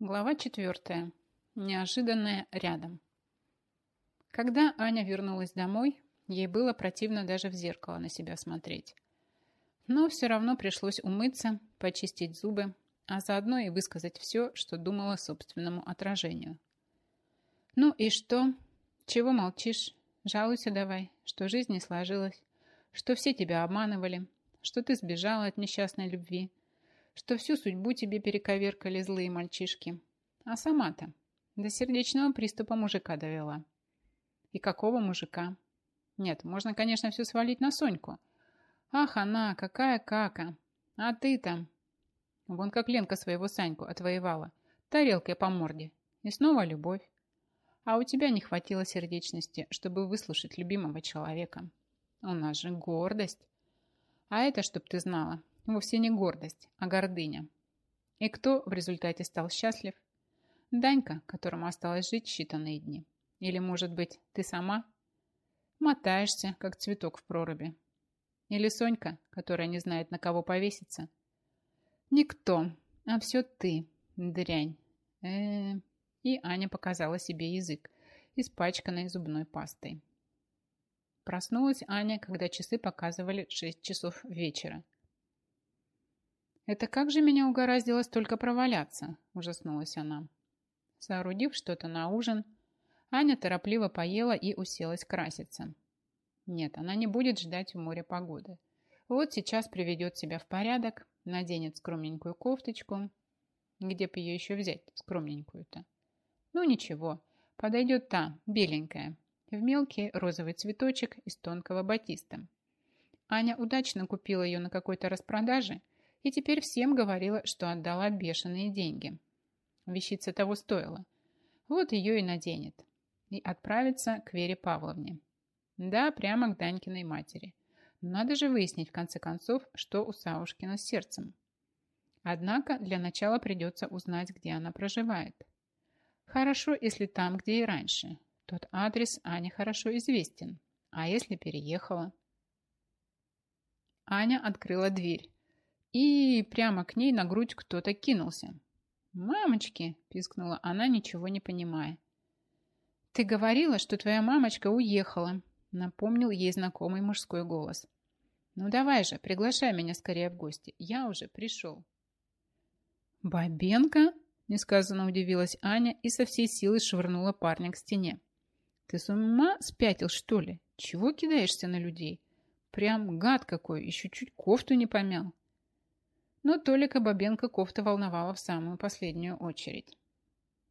Глава четвертая. Неожиданное рядом. Когда Аня вернулась домой, ей было противно даже в зеркало на себя смотреть. Но все равно пришлось умыться, почистить зубы, а заодно и высказать все, что думала собственному отражению. «Ну и что? Чего молчишь? Жалуйся давай, что жизнь не сложилась, что все тебя обманывали, что ты сбежала от несчастной любви, что всю судьбу тебе перековеркали злые мальчишки. А сама-то до сердечного приступа мужика довела. И какого мужика? Нет, можно, конечно, все свалить на Соньку. Ах, она, какая кака. А ты там? Вон как Ленка своего Саньку отвоевала. Тарелкой по морде. И снова любовь. А у тебя не хватило сердечности, чтобы выслушать любимого человека. У нас же гордость. А это, чтоб ты знала, Вовсе не гордость, а гордыня. И кто в результате стал счастлив? Данька, которому осталось жить считанные дни. Или, может быть, ты сама? Мотаешься, как цветок в проруби. Или Сонька, которая не знает, на кого повеситься. Никто, а все ты, дрянь. Э -э -э. И Аня показала себе язык, испачканный зубной пастой. Проснулась Аня, когда часы показывали 6 часов вечера. «Это как же меня угораздило столько проваляться?» – ужаснулась она. Соорудив что-то на ужин, Аня торопливо поела и уселась краситься. Нет, она не будет ждать в море погоды. Вот сейчас приведет себя в порядок, наденет скромненькую кофточку. Где бы ее еще взять, скромненькую-то? Ну ничего, подойдет та, беленькая, в мелкий розовый цветочек из тонкого батиста. Аня удачно купила ее на какой-то распродаже – и теперь всем говорила, что отдала бешеные деньги. Вещица того стоила. Вот ее и наденет. И отправится к Вере Павловне. Да, прямо к Данькиной матери. Надо же выяснить, в конце концов, что у Саушкина с сердцем. Однако для начала придется узнать, где она проживает. Хорошо, если там, где и раньше. Тот адрес Ане хорошо известен. А если переехала? Аня открыла дверь и прямо к ней на грудь кто-то кинулся. «Мамочки!» – пискнула она, ничего не понимая. «Ты говорила, что твоя мамочка уехала», – напомнил ей знакомый мужской голос. «Ну давай же, приглашай меня скорее в гости. Я уже пришел». «Бабенко?» – несказанно удивилась Аня и со всей силы швырнула парня к стене. «Ты с ума спятил, что ли? Чего кидаешься на людей? Прям гад какой, еще чуть кофту не помял». Но Толика Бабенко кофта волновала в самую последнюю очередь.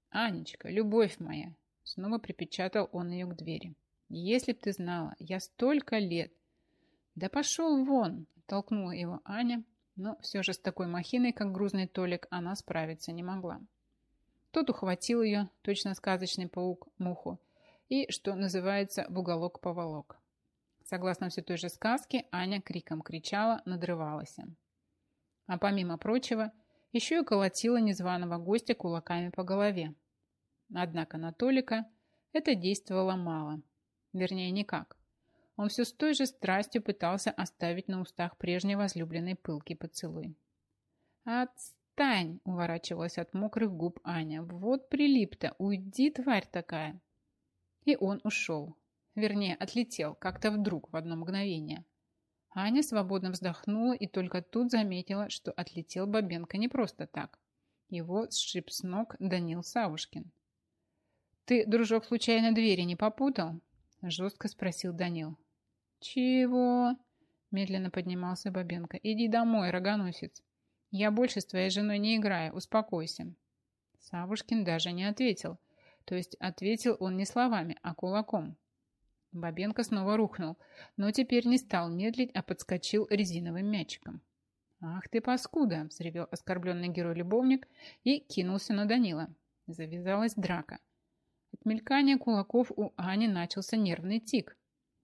«Анечка, любовь моя!» Снова припечатал он ее к двери. «Если б ты знала, я столько лет...» «Да пошел вон!» Толкнула его Аня, но все же с такой махиной, как грузный Толик, она справиться не могла. Тот ухватил ее, точно сказочный паук, муху, и, что называется, в уголок поволок. Согласно все той же сказке, Аня криком кричала, надрывалась а помимо прочего, еще и колотила незваного гостя кулаками по голове. Однако на Толика это действовало мало. Вернее, никак. Он все с той же страстью пытался оставить на устах прежней возлюбленной пылкий поцелуй. «Отстань!» – уворачивалась от мокрых губ Аня. «Вот прилип-то! Уйди, тварь такая!» И он ушел. Вернее, отлетел, как-то вдруг, в одно мгновение – Аня свободно вздохнула и только тут заметила, что отлетел Бабенко не просто так. Его сшиб с ног Данил Савушкин. «Ты, дружок, случайно двери не попутал?» Жестко спросил Данил. «Чего?» Медленно поднимался Бабенко. «Иди домой, рогоносец. Я больше с твоей женой не играю, успокойся». Савушкин даже не ответил. То есть ответил он не словами, а кулаком. Бабенко снова рухнул, но теперь не стал медлить, а подскочил резиновым мячиком. «Ах ты, паскуда!» – взревел оскорбленный герой-любовник и кинулся на Данила. Завязалась драка. От мелькания кулаков у Ани начался нервный тик.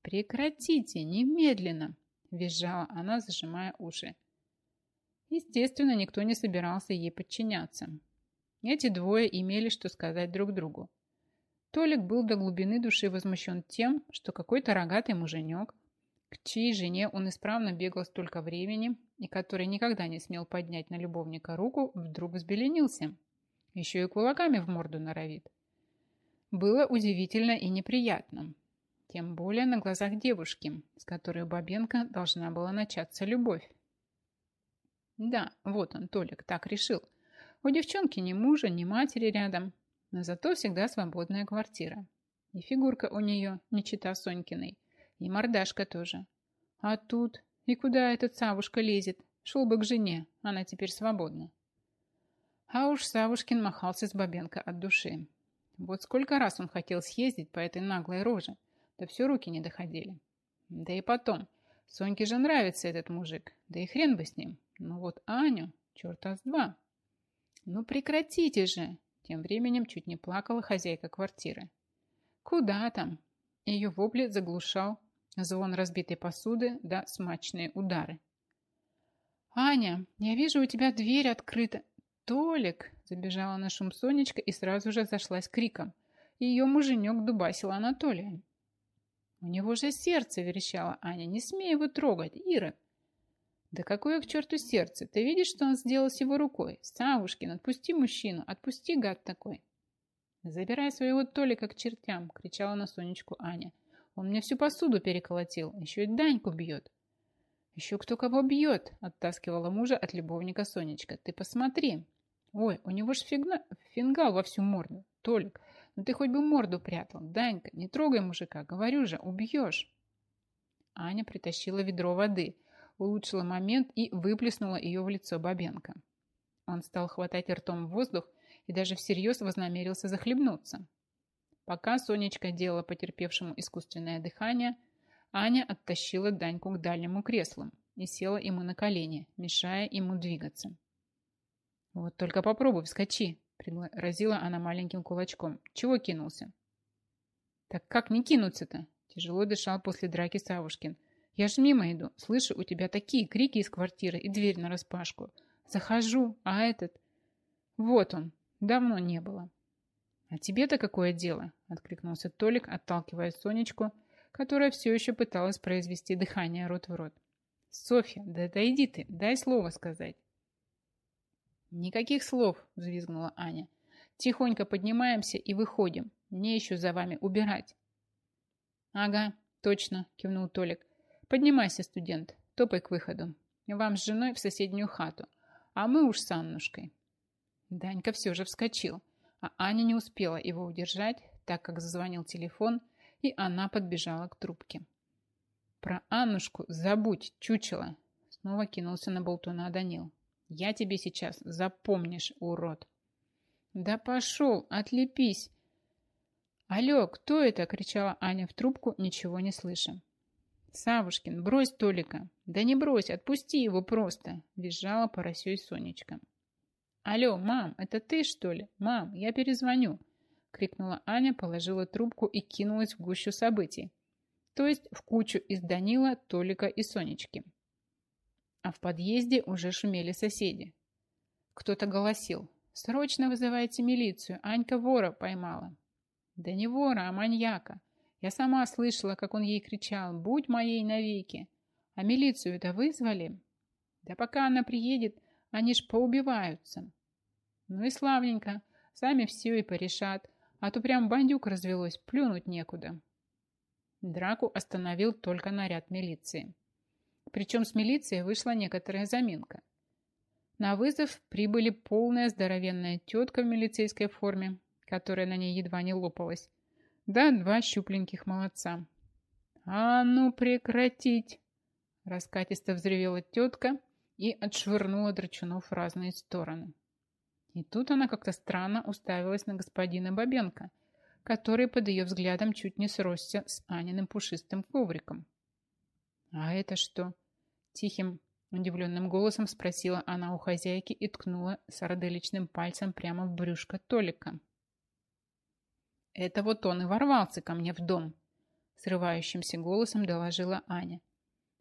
«Прекратите! Немедленно!» – визжала она, зажимая уши. Естественно, никто не собирался ей подчиняться. Эти двое имели что сказать друг другу. Толик был до глубины души возмущен тем, что какой-то рогатый муженек, к чьей жене он исправно бегал столько времени и который никогда не смел поднять на любовника руку, вдруг взбеленился. Еще и кулаками в морду норовит. Было удивительно и неприятно. Тем более на глазах девушки, с которой у Бабенко должна была начаться любовь. Да, вот он, Толик, так решил. У девчонки ни мужа, ни матери рядом, но зато всегда свободная квартира. И фигурка у нее не чита Сонькиной, и мордашка тоже. А тут, и куда этот Савушка лезет? Шел бы к жене, она теперь свободна. А уж Савушкин махался с Бабенко от души. Вот сколько раз он хотел съездить по этой наглой роже, да все руки не доходили. Да и потом, Соньке же нравится этот мужик, да и хрен бы с ним. Но вот Аню, черта с два. Ну прекратите же! Тем временем чуть не плакала хозяйка квартиры. Куда там? Ее вопли заглушал звон разбитой посуды да смачные удары. «Аня, я вижу, у тебя дверь открыта. Толик!» Забежала на шум Сонечка и сразу же зашлась криком. Ее муженек дубасил Анатолия. «У него же сердце!» – верещала Аня. «Не смей его трогать, Ира!» «Да какое к черту сердце! Ты видишь, что он сделал с его рукой? Савушкин, отпусти мужчину! Отпусти, гад такой!» «Забирай своего Толика к чертям!» – кричала на Сонечку Аня. «Он мне всю посуду переколотил, еще и Даньку бьет!» «Еще кто кого бьет!» – оттаскивала мужа от любовника Сонечка. «Ты посмотри!» Ой, у него ж фигна... фингал во всю морду. Толик, ну ты хоть бы морду прятал. Данька, не трогай мужика, говорю же, убьешь. Аня притащила ведро воды, улучшила момент и выплеснула ее в лицо Бабенко. Он стал хватать ртом воздух и даже всерьез вознамерился захлебнуться. Пока Сонечка делала потерпевшему искусственное дыхание, Аня оттащила Даньку к дальнему креслу и села ему на колени, мешая ему двигаться. «Вот только попробуй, вскочи!» – пригрозила она маленьким кулачком. «Чего кинулся?» «Так как не кинуться-то?» – тяжело дышал после драки Савушкин. «Я ж мимо иду. Слышу, у тебя такие крики из квартиры и дверь нараспашку. Захожу, а этот...» «Вот он. Давно не было». «А тебе-то какое дело?» – откликнулся Толик, отталкивая Сонечку, которая все еще пыталась произвести дыхание рот в рот. «Софья, да дойди ты, дай слово сказать». «Никаких слов!» – взвизгнула Аня. «Тихонько поднимаемся и выходим. Мне еще за вами убирать». «Ага, точно!» – кивнул Толик. «Поднимайся, студент, топай к выходу. Вам с женой в соседнюю хату, а мы уж с Аннушкой». Данька все же вскочил, а Аня не успела его удержать, так как зазвонил телефон, и она подбежала к трубке. «Про Аннушку забудь, чучело!» Снова кинулся на болтуна Данил. Я тебе сейчас запомнишь, урод. Да пошел, отлепись. Алло, кто это? Кричала Аня в трубку, ничего не слыша. Савушкин, брось Толика. Да не брось, отпусти его просто. Визжала поросей Сонечка. Алло, мам, это ты, что ли? Мам, я перезвоню. Крикнула Аня, положила трубку и кинулась в гущу событий. То есть в кучу из Данила, Толика и Сонечки а в подъезде уже шумели соседи. Кто-то голосил. «Срочно вызывайте милицию, Анька вора поймала». «Да не вора, а маньяка. Я сама слышала, как он ей кричал, будь моей навеки. А милицию это вызвали?» «Да пока она приедет, они ж поубиваются». «Ну и славненько, сами все и порешат, а то прям бандюк развелось, плюнуть некуда». Драку остановил только наряд милиции. Причем с милицией вышла некоторая заминка. На вызов прибыли полная здоровенная тетка в милицейской форме, которая на ней едва не лопалась, да два щупленьких молодца. «А ну прекратить!» Раскатисто взревела тетка и отшвырнула драчунов в разные стороны. И тут она как-то странно уставилась на господина Бабенко, который под ее взглядом чуть не сросся с Аниным пушистым ковриком. «А это что?» Тихим, удивленным голосом спросила она у хозяйки и ткнула сарделичным пальцем прямо в брюшко Толика. «Это вот он и ворвался ко мне в дом», срывающимся голосом доложила Аня.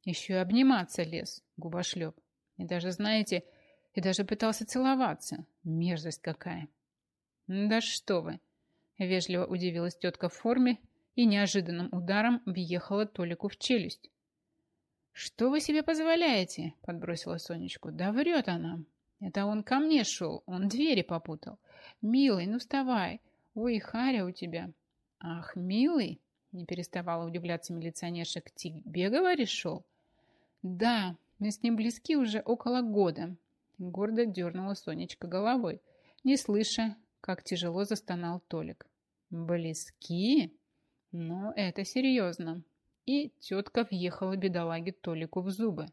«Еще и обниматься лез, губошлеп. И даже, знаете, и даже пытался целоваться. Мерзость какая!» «Да что вы!» Вежливо удивилась тетка в форме и неожиданным ударом въехала Толику в челюсть. «Что вы себе позволяете?» – подбросила Сонечку. «Да врет она. Это он ко мне шел, он двери попутал. Милый, ну вставай. Ой, Харя у тебя. Ах, милый, не переставала удивляться милиционерша, к тебе, говоришь, шел? Да, мы с ним близки уже около года. Гордо дернула Сонечка головой, не слыша, как тяжело застонал Толик. Близки? Ну, это серьезно. И тетка въехала бедолаге Толику в зубы.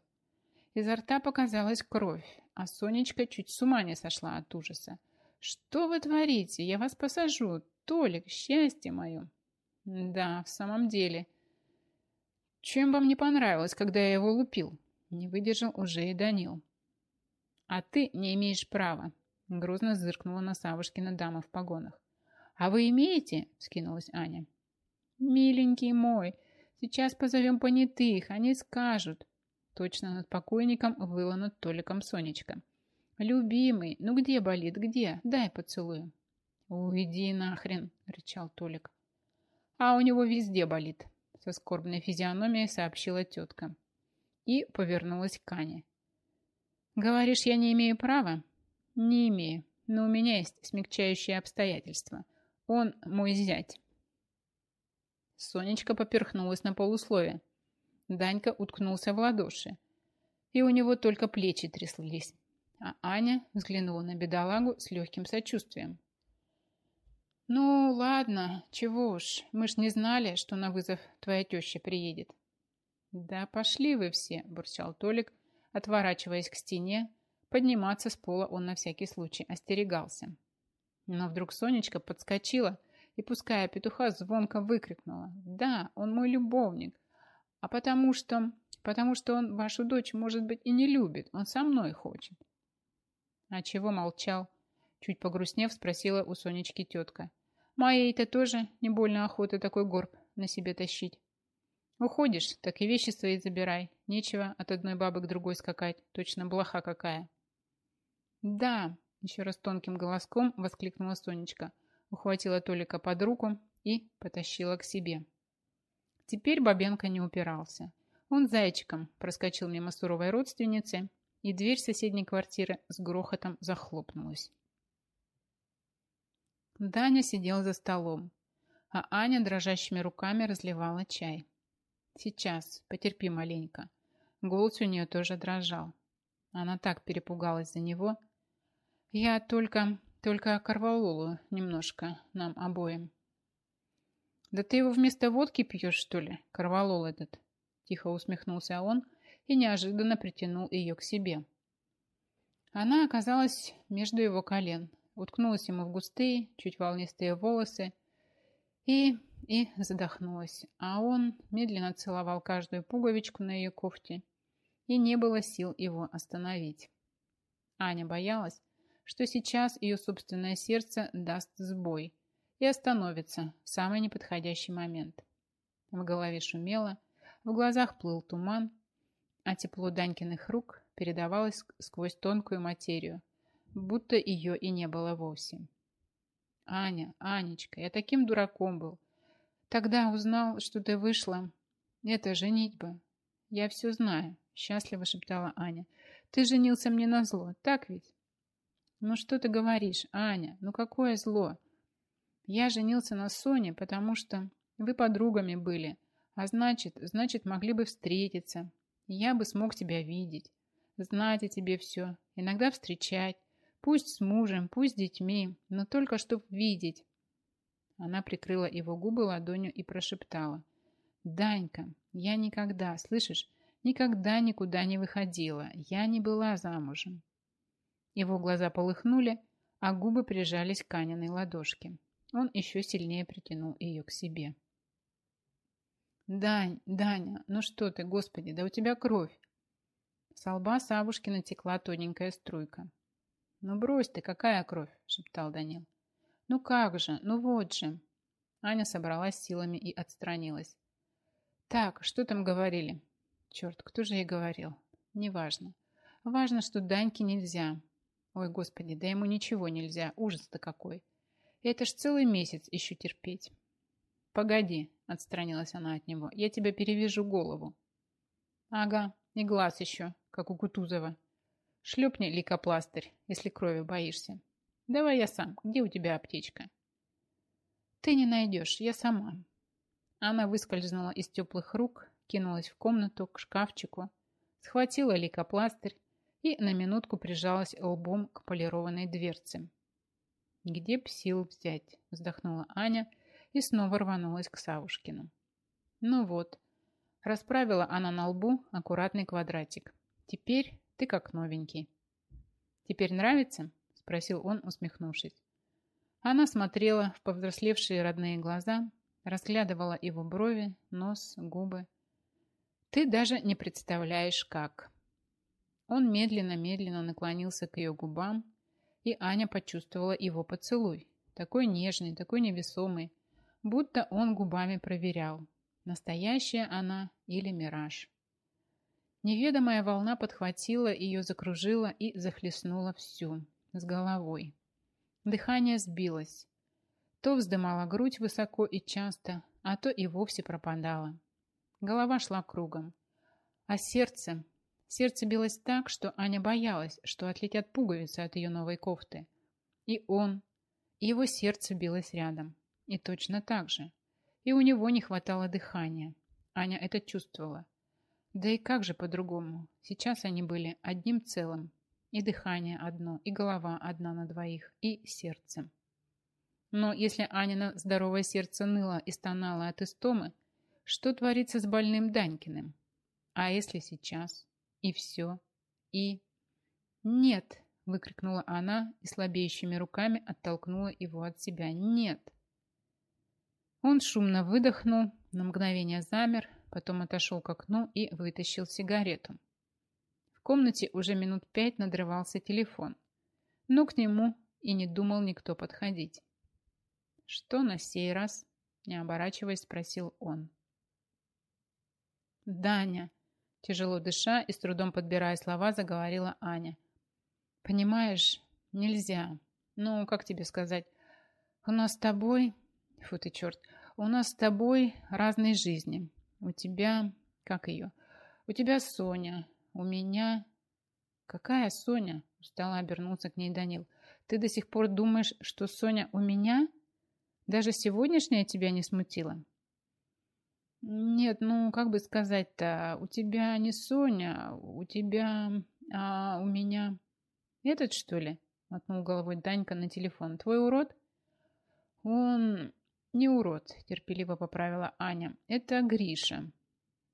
Изо рта показалась кровь, а Сонечка чуть с ума не сошла от ужаса. «Что вы творите? Я вас посажу! Толик, счастье мое!» «Да, в самом деле...» «Чем вам не понравилось, когда я его лупил?» Не выдержал уже и Данил. «А ты не имеешь права!» Грозно зыркнула на Савушкина дама в погонах. «А вы имеете?» — скинулась Аня. «Миленький мой, сейчас позовем понятых, они скажут». Точно над покойником выла над Толиком Сонечка. «Любимый, ну где болит, где? Дай поцелую». «Уйди нахрен!» — рычал Толик. «А у него везде болит», — со скорбной физиономией сообщила тетка. И повернулась к Ане. «Говоришь, я не имею права?» «Не имею, но у меня есть смягчающие обстоятельства. Он мой зять». Сонечка поперхнулась на полусловие. Данька уткнулся в ладоши, и у него только плечи тряслись. А Аня взглянула на бедолагу с легким сочувствием. «Ну, ладно, чего уж, мы ж не знали, что на вызов твоя теща приедет». «Да пошли вы все», – бурчал Толик, отворачиваясь к стене. Подниматься с пола он на всякий случай остерегался. Но вдруг Сонечка подскочила и, пуская петуха, звонко выкрикнула. «Да, он мой любовник, а потому что... потому что он вашу дочь, может быть, и не любит, он со мной хочет». «А чего молчал?» Чуть погрустнев, спросила у Сонечки тетка. «Моей-то тоже не больно охота такой горб на себе тащить. Уходишь, так и вещи свои забирай. Нечего от одной бабы к другой скакать. Точно блоха какая». «Да!» – еще раз тонким голоском воскликнула Сонечка. Ухватила Толика под руку и потащила к себе. Теперь Бабенко не упирался. Он зайчиком проскочил мимо суровой родственницы и дверь соседней квартиры с грохотом захлопнулась. Даня сидел за столом, а Аня дрожащими руками разливала чай. «Сейчас, потерпи маленько». Голос у нее тоже дрожал. Она так перепугалась за него. «Я только, только корвалолу немножко нам обоим». «Да ты его вместо водки пьешь, что ли, корвалол этот?» Тихо усмехнулся он и неожиданно притянул ее к себе. Она оказалась между его колен, уткнулась ему в густые, чуть волнистые волосы и... и задохнулась. А он медленно целовал каждую пуговичку на ее кофте, и не было сил его остановить. Аня боялась, что сейчас ее собственное сердце даст сбой и остановится в самый неподходящий момент. В голове шумело, в глазах плыл туман, а тепло Данькиных рук передавалось сквозь тонкую материю, будто ее и не было вовсе. «Аня, Анечка, я таким дураком был. Тогда узнал, что ты вышла. Это женитьба. Я все знаю», — счастливо шептала Аня. «Ты женился мне на зло, так ведь?» «Ну что ты говоришь, Аня? Ну какое зло?» «Я женился на Соне, потому что вы подругами были, а значит, значит, могли бы встретиться, я бы смог тебя видеть, знать о тебе все, иногда встречать, пусть с мужем, пусть с детьми, но только чтоб видеть. Она прикрыла его губы ладонью и прошептала. «Данька, я никогда, слышишь, никогда никуда не выходила, я не была замужем». Его глаза полыхнули, а губы прижались к Аниной ладошке. Он еще сильнее притянул ее к себе. «Дань, Даня, ну что ты, господи, да у тебя кровь!» С лба Савушки натекла тоненькая струйка. «Ну брось ты, какая кровь?» – шептал Данил. «Ну как же, ну вот же!» Аня собралась силами и отстранилась. «Так, что там говорили?» «Черт, кто же ей говорил?» «Неважно. Важно, что Даньке нельзя. Ой, господи, да ему ничего нельзя. Ужас-то какой. Это ж целый месяц еще терпеть. «Погоди», — отстранилась она от него, — «я тебе перевяжу голову». «Ага, и глаз еще, как у Кутузова». Шлепни лейкопластырь, если крови боишься. Давай я сам. Где у тебя аптечка? Ты не найдешь, я сама. Она выскользнула из теплых рук, кинулась в комнату к шкафчику, схватила лейкопластырь и на минутку прижалась лбом к полированной дверце. «Где б сил взять?» – вздохнула Аня и снова рванулась к Савушкину. «Ну вот», – расправила она на лбу аккуратный квадратик. «Теперь ты как новенький». «Теперь нравится?» – спросил он, усмехнувшись. Она смотрела в повзрослевшие родные глаза, разглядывала его брови, нос, губы. «Ты даже не представляешь, как!» Он медленно-медленно наклонился к ее губам, и Аня почувствовала его поцелуй, такой нежный, такой невесомый, будто он губами проверял, настоящая она или мираж. Неведомая волна подхватила ее, закружила и захлестнула всю, с головой. Дыхание сбилось. То вздымала грудь высоко и часто, а то и вовсе пропадала. Голова шла кругом. А сердце, Сердце билось так, что Аня боялась, что отлетят пуговицы от ее новой кофты. И он, и его сердце билось рядом. И точно так же. И у него не хватало дыхания. Аня это чувствовала. Да и как же по-другому? Сейчас они были одним целым. И дыхание одно, и голова одна на двоих, и сердце. Но если Анина здоровое сердце ныло и стонало от истомы, что творится с больным Данькиным? А если сейчас? И все. И... «Нет!» – выкрикнула она и слабеющими руками оттолкнула его от себя. «Нет!» Он шумно выдохнул, на мгновение замер, потом отошел к окну и вытащил сигарету. В комнате уже минут пять надрывался телефон, но к нему и не думал никто подходить. «Что на сей раз?» – не оборачиваясь, спросил он. «Даня!» Тяжело дыша и с трудом подбирая слова, заговорила Аня. «Понимаешь, нельзя. Ну, как тебе сказать? У нас с тобой... Фу ты, черт. У нас с тобой разные жизни. У тебя... Как ее? У тебя Соня. У меня... Какая Соня? Устало обернулся к ней Данил. Ты до сих пор думаешь, что Соня у меня? Даже сегодняшняя тебя не смутила? Нет, ну, как бы сказать-то, у тебя не Соня, у тебя, а у меня... Этот, что ли? Мотнул головой Данька на телефон. Твой урод? Он не урод, терпеливо поправила Аня. Это Гриша.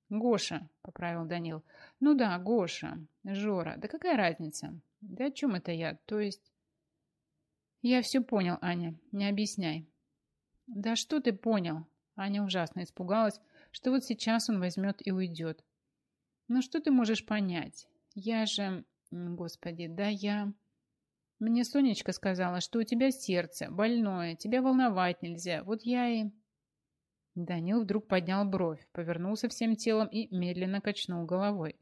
Гоша, поправил Данил. Ну да, Гоша, Жора. Да какая разница? Да о чем это я? То есть... Я все понял, Аня, не объясняй. Да что ты понял? Аня ужасно испугалась, что вот сейчас он возьмет и уйдет. Ну что ты можешь понять? Я же... Господи, да я... Мне Сонечка сказала, что у тебя сердце больное, тебя волновать нельзя. Вот я и... Данил вдруг поднял бровь, повернулся всем телом и медленно качнул головой.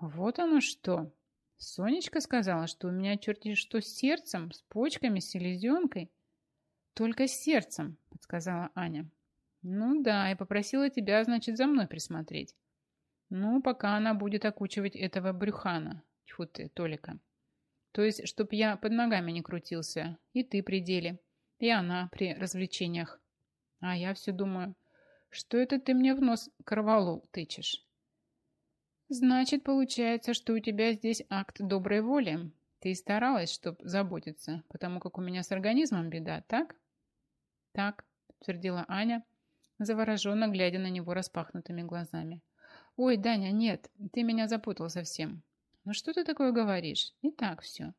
Вот оно что. Сонечка сказала, что у меня черти что с сердцем, с почками, с селезенкой. Только с сердцем, подсказала Аня. Ну да, и попросила тебя, значит, за мной присмотреть. Ну, пока она будет окучивать этого брюхана. Тьфу ты, Толика. То есть, чтоб я под ногами не крутился. И ты при деле. И она при развлечениях. А я все думаю, что это ты мне в нос корвалол тычешь? Значит, получается, что у тебя здесь акт доброй воли. Ты старалась, чтоб заботиться, потому как у меня с организмом беда, так? Так, подтвердила Аня, завороженно глядя на него распахнутыми глазами. «Ой, Даня, нет, ты меня запутал совсем. Ну что ты такое говоришь? Не так все.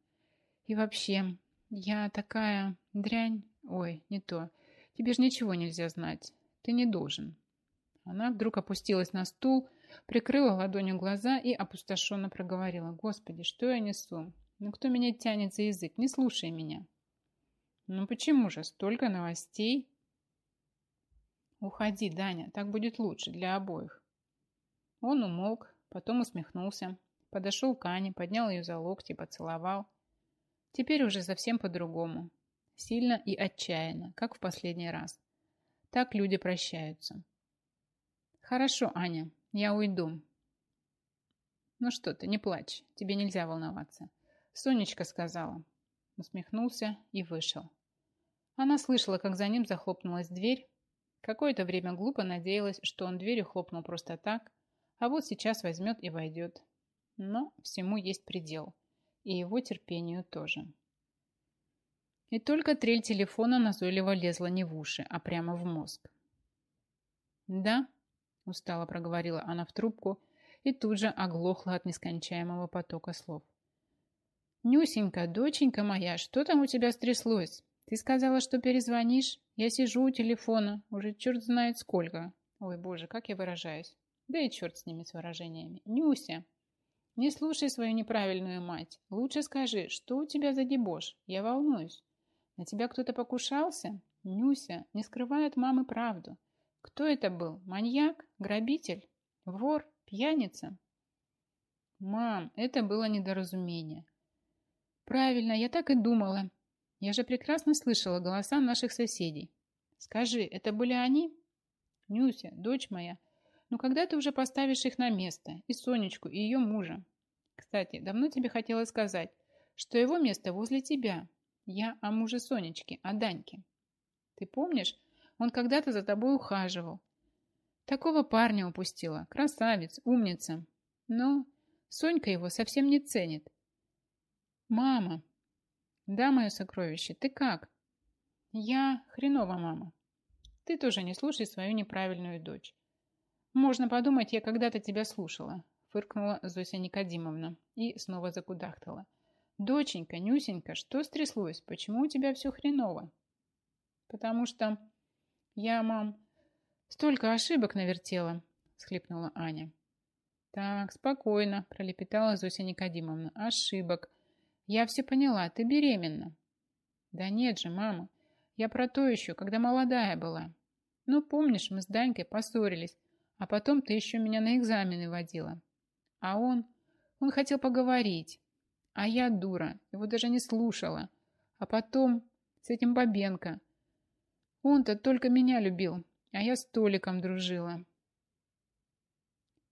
И вообще, я такая дрянь. Ой, не то. Тебе же ничего нельзя знать. Ты не должен». Она вдруг опустилась на стул, прикрыла ладонью глаза и опустошенно проговорила. «Господи, что я несу? Ну кто меня тянет за язык? Не слушай меня». «Ну почему же? Столько новостей!» «Уходи, Даня, так будет лучше для обоих». Он умолк, потом усмехнулся, подошел к Ане, поднял ее за локти, поцеловал. Теперь уже совсем по-другому. Сильно и отчаянно, как в последний раз. Так люди прощаются. «Хорошо, Аня, я уйду». «Ну что ты, не плачь, тебе нельзя волноваться. Сонечка сказала. Усмехнулся и вышел. Она слышала, как за ним захлопнулась дверь. Какое-то время глупо надеялась, что он дверью хлопнул просто так, а вот сейчас возьмет и войдет. Но всему есть предел. И его терпению тоже. И только трель телефона назойливо лезла не в уши, а прямо в мозг. «Да», – устало проговорила она в трубку и тут же оглохла от нескончаемого потока слов. «Нюсенька, доченька моя, что там у тебя стряслось? Ты сказала, что перезвонишь? Я сижу у телефона, уже черт знает сколько. Ой, боже, как я выражаюсь. Да и черт с ними, с выражениями. Нюся, не слушай свою неправильную мать. Лучше скажи, что у тебя за дебош? Я волнуюсь. На тебя кто-то покушался? Нюся, не скрывай от мамы правду. Кто это был? Маньяк? Грабитель? Вор? Пьяница? Мам, это было недоразумение. Правильно, я так и думала. Я же прекрасно слышала голоса наших соседей. Скажи, это были они? Нюся, дочь моя, ну когда ты уже поставишь их на место? И Сонечку, и ее мужа. Кстати, давно тебе хотела сказать, что его место возле тебя. Я о муже Сонечки, о Даньке. Ты помнишь, он когда-то за тобой ухаживал. Такого парня упустила. Красавец, умница. Но Сонька его совсем не ценит. «Мама!» «Да, мое сокровище, ты как?» «Я хреново, мама. Ты тоже не слушай свою неправильную дочь. Можно подумать, я когда-то тебя слушала», фыркнула Зося Никодимовна и снова закудахтала. «Доченька, Нюсенька, что стряслось? Почему у тебя все хреново?» «Потому что я, мам, столько ошибок навертела», схлипнула Аня. «Так, спокойно», пролепетала Зося Никодимовна. «Ошибок. Я все поняла, ты беременна. Да нет же, мама. Я про то еще, когда молодая была. Ну, помнишь, мы с Данькой поссорились, а потом ты еще меня на экзамены водила. А он... Он хотел поговорить. А я дура, его даже не слушала. А потом с этим Бабенко. Он-то только меня любил, а я с Толиком дружила.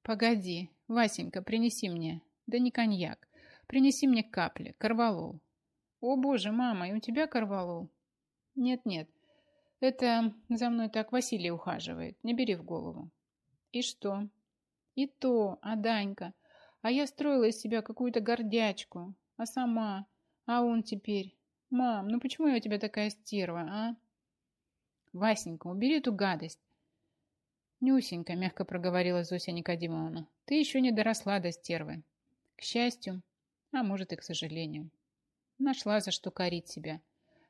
Погоди, Васенька, принеси мне. Да не коньяк. Принеси мне капли, корвалол. О, боже, мама, и у тебя корвалол? Нет-нет, это за мной так Василий ухаживает, не бери в голову. И что? И то, а Данька? А я строила из себя какую-то гордячку. А сама? А он теперь? Мам, ну почему я у тебя такая стерва, а? Васенька, убери эту гадость. Нюсенька, мягко проговорила Зося Никодимовна, ты еще не доросла до стервы. К счастью, а может и к сожалению. Нашла за что корить себя.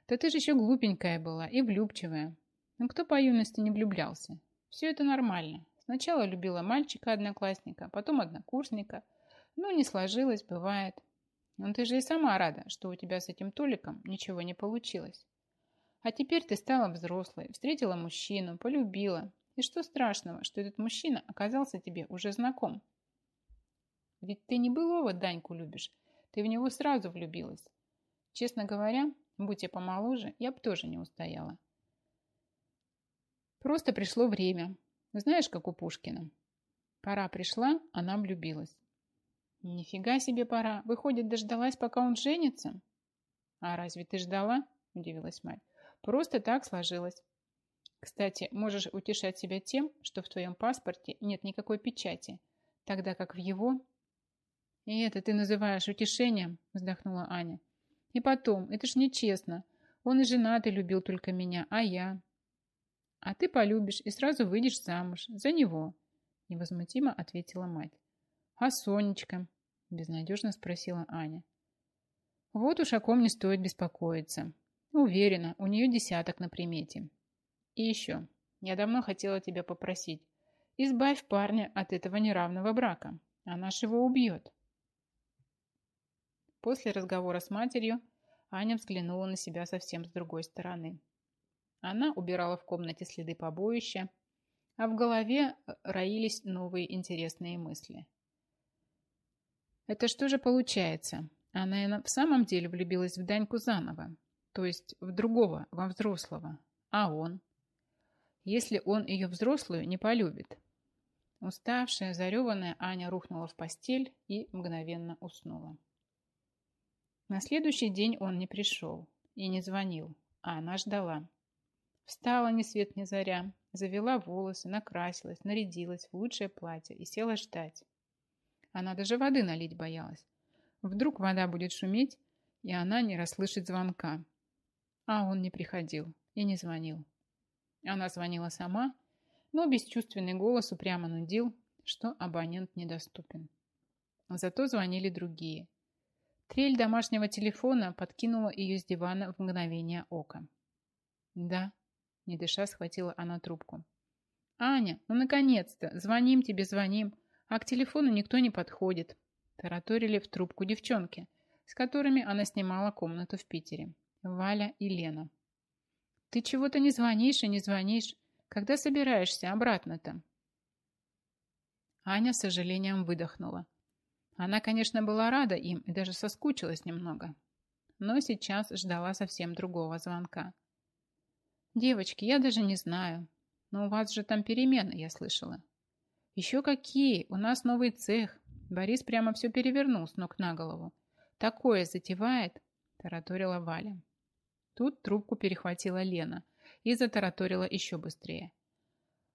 Да ты же еще глупенькая была и влюбчивая. Ну кто по юности не влюблялся? Все это нормально. Сначала любила мальчика-одноклассника, потом однокурсника. Ну, не сложилось, бывает. Но ты же и сама рада, что у тебя с этим Толиком ничего не получилось. А теперь ты стала взрослой, встретила мужчину, полюбила. И что страшного, что этот мужчина оказался тебе уже знаком? Ведь ты не былого Даньку любишь, ты в него сразу влюбилась. Честно говоря, будь я помоложе, я бы тоже не устояла. Просто пришло время. Знаешь, как у Пушкина. Пора пришла, она влюбилась. Нифига себе пора. Выходит, дождалась, пока он женится? А разве ты ждала? Удивилась мать. Просто так сложилось. Кстати, можешь утешать себя тем, что в твоем паспорте нет никакой печати, тогда как в его «И это ты называешь утешением?» – вздохнула Аня. «И потом, это ж нечестно. Он и женатый любил только меня, а я...» «А ты полюбишь и сразу выйдешь замуж. За него», – невозмутимо ответила мать. «А Сонечка?» – безнадежно спросила Аня. «Вот уж о ком не стоит беспокоиться. Уверена, у нее десяток на примете. И еще, я давно хотела тебя попросить, избавь парня от этого неравного брака. Она ж его убьет». После разговора с матерью Аня взглянула на себя совсем с другой стороны. Она убирала в комнате следы побоища, а в голове э, роились новые интересные мысли. Это что же получается? Она в самом деле влюбилась в Даньку заново, то есть в другого, во взрослого. А он? Если он ее взрослую не полюбит. Уставшая, зареванная Аня рухнула в постель и мгновенно уснула. На следующий день он не пришел и не звонил, а она ждала. Встала ни свет ни заря, завела волосы, накрасилась, нарядилась в лучшее платье и села ждать. Она даже воды налить боялась. Вдруг вода будет шуметь, и она не расслышит звонка. А он не приходил и не звонил. Она звонила сама, но бесчувственный голос упрямо нудил, что абонент недоступен. Зато звонили другие. Трель домашнего телефона подкинула ее с дивана в мгновение ока. «Да», — не дыша схватила она трубку. «Аня, ну наконец-то! Звоним тебе, звоним, а к телефону никто не подходит», — тараторили в трубку девчонки, с которыми она снимала комнату в Питере. Валя и Лена. «Ты чего-то не звонишь и не звонишь. Когда собираешься обратно-то?» Аня с сожалением выдохнула. Она, конечно, была рада им и даже соскучилась немного. Но сейчас ждала совсем другого звонка. «Девочки, я даже не знаю. Но у вас же там перемены, я слышала». «Еще какие! У нас новый цех. Борис прямо все перевернул с ног на голову. Такое затевает!» – тараторила Валя. Тут трубку перехватила Лена и затараторила еще быстрее.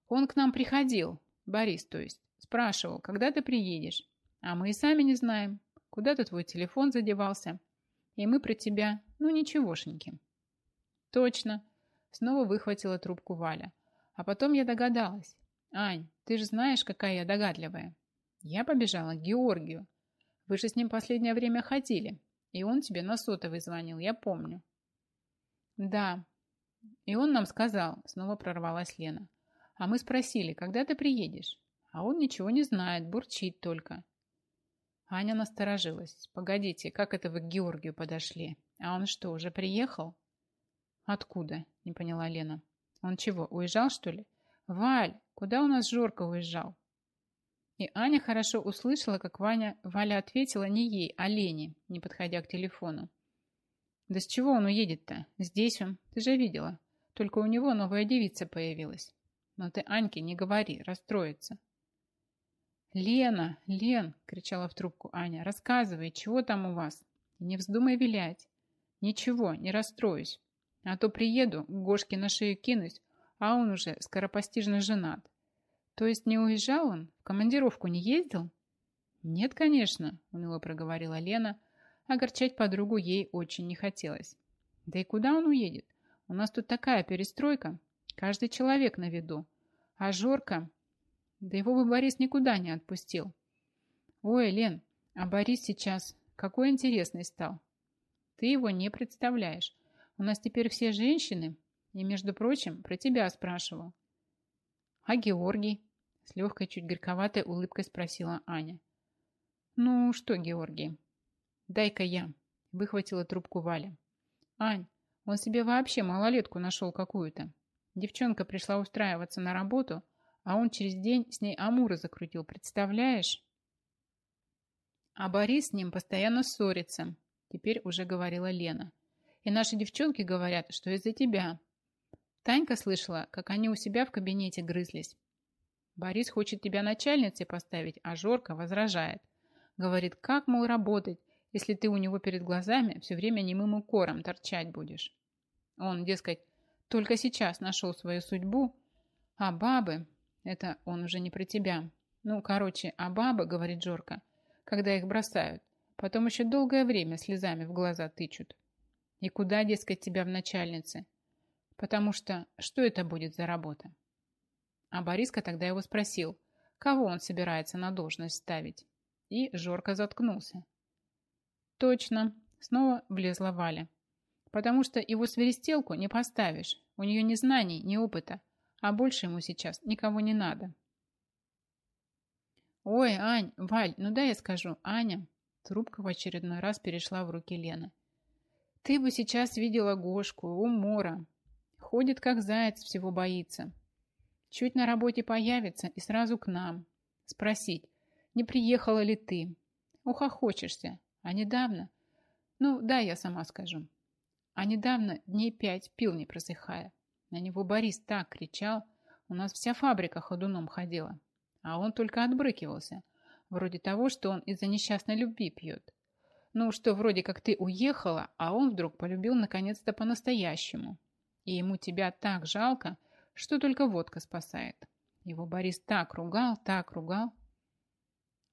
«Он к нам приходил, Борис, то есть, спрашивал, когда ты приедешь. А мы и сами не знаем, куда-то твой телефон задевался. И мы про тебя, ну ничегошеньки. Точно. Снова выхватила трубку Валя. А потом я догадалась. Ань, ты же знаешь, какая я догадливая. Я побежала к Георгию. Вы же с ним последнее время ходили. И он тебе на сотовый звонил, я помню. Да. И он нам сказал, снова прорвалась Лена. А мы спросили, когда ты приедешь? А он ничего не знает, бурчит только. Аня насторожилась. «Погодите, как это вы к Георгию подошли? А он что, уже приехал?» «Откуда?» – не поняла Лена. «Он чего, уезжал, что ли?» «Валь, куда у нас Жорка уезжал?» И Аня хорошо услышала, как Ваня, Валя ответила не ей, а Лене, не подходя к телефону. «Да с чего он уедет-то? Здесь он, ты же видела. Только у него новая девица появилась. Но ты Аньке не говори, расстроится». «Лена, Лен!» – кричала в трубку Аня. «Рассказывай, чего там у вас? не вздумай вилять. Ничего, не расстроюсь. А то приеду, Гошке на шею кинусь, а он уже скоропостижно женат. То есть не уезжал он? В командировку не ездил?» «Нет, конечно», – уныло проговорила Лена. Огорчать подругу ей очень не хотелось. «Да и куда он уедет? У нас тут такая перестройка. Каждый человек на виду. А Жорка, да его бы Борис никуда не отпустил. Ой, Лен, а Борис сейчас какой интересный стал. Ты его не представляешь. У нас теперь все женщины, и, между прочим, про тебя спрашивал. А Георгий? С легкой, чуть горьковатой улыбкой спросила Аня. Ну, что, Георгий? Дай-ка я. Выхватила трубку Валя. Ань, он себе вообще малолетку нашел какую-то. Девчонка пришла устраиваться на работу, а он через день с ней Амура закрутил, представляешь? А Борис с ним постоянно ссорится, теперь уже говорила Лена. И наши девчонки говорят, что из-за тебя. Танька слышала, как они у себя в кабинете грызлись. Борис хочет тебя начальницей поставить, а Жорка возражает. Говорит, как, мол, работать, если ты у него перед глазами все время немым укором торчать будешь. Он, дескать, только сейчас нашел свою судьбу, а бабы, это он уже не про тебя. Ну, короче, а баба, говорит Жорка, когда их бросают, потом еще долгое время слезами в глаза тычут. И куда, дескать, тебя в начальнице? Потому что что это будет за работа? А Бориска тогда его спросил, кого он собирается на должность ставить. И Жорка заткнулся. Точно, снова влезла Валя. Потому что его свиристелку не поставишь. У нее ни знаний, ни опыта а больше ему сейчас никого не надо. «Ой, Ань, Валь, ну дай я скажу, Аня!» Трубка в очередной раз перешла в руки Лены. «Ты бы сейчас видела Гошку, умора. Ходит, как заяц, всего боится. Чуть на работе появится и сразу к нам. Спросить, не приехала ли ты? Ухохочешься. А недавно... Ну, да, я сама скажу. А недавно дней пять пил не просыхая. На него Борис так кричал, у нас вся фабрика ходуном ходила. А он только отбрыкивался, вроде того, что он из-за несчастной любви пьет. Ну, что вроде как ты уехала, а он вдруг полюбил наконец-то по-настоящему. И ему тебя так жалко, что только водка спасает. Его Борис так ругал, так ругал.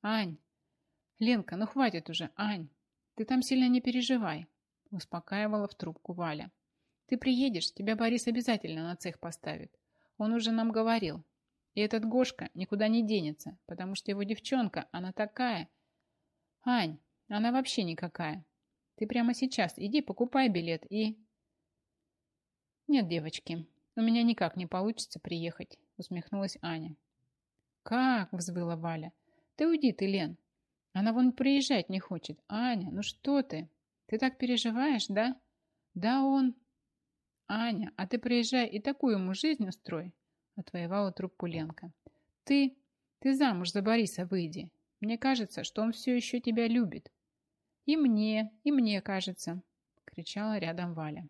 Ань, Ленка, ну хватит уже, Ань. Ты там сильно не переживай, успокаивала в трубку Валя. Ты приедешь, тебя Борис обязательно на цех поставит. Он уже нам говорил. И этот Гошка никуда не денется, потому что его девчонка, она такая. Ань, она вообще никакая. Ты прямо сейчас иди покупай билет и... Нет, девочки, у меня никак не получится приехать, усмехнулась Аня. Как? Взвыла Валя. Ты уйди ты, Лен. Она вон приезжать не хочет. Аня, ну что ты? Ты так переживаешь, да? Да он... Аня, а ты приезжай и такую ему жизнь устрой, отвоевала трубку Ленка. Ты... Ты замуж за Бориса выйди. Мне кажется, что он все еще тебя любит. «И мне, и мне кажется!» – кричала рядом Валя.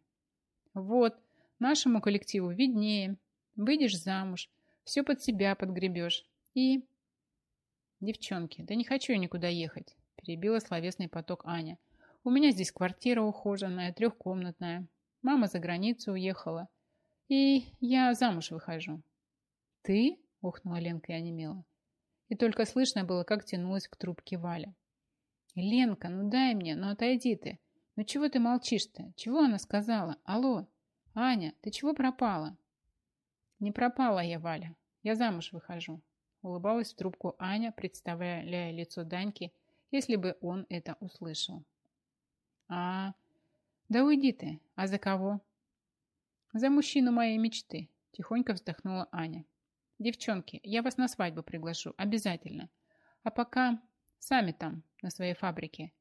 «Вот, нашему коллективу виднее. Выйдешь замуж, все под себя подгребешь. И...» «Девчонки, да не хочу я никуда ехать», – перебила словесный поток Аня. «У меня здесь квартира ухоженная, трехкомнатная. Мама за границу уехала. И я замуж выхожу». «Ты?» – ухнула Ленка и онемела. И только слышно было, как тянулась к трубке Валя. «Ленка, ну дай мне, ну отойди ты. Ну чего ты молчишь-то? Чего она сказала? Алло, Аня, ты чего пропала?» «Не пропала я, Валя. Я замуж выхожу», — улыбалась в трубку Аня, представляя лицо Даньки, если бы он это услышал. «А, да уйди ты. А за кого?» «За мужчину моей мечты», — тихонько вздохнула Аня. «Девчонки, я вас на свадьбу приглашу, обязательно. А пока Сами там, на своей фабрике.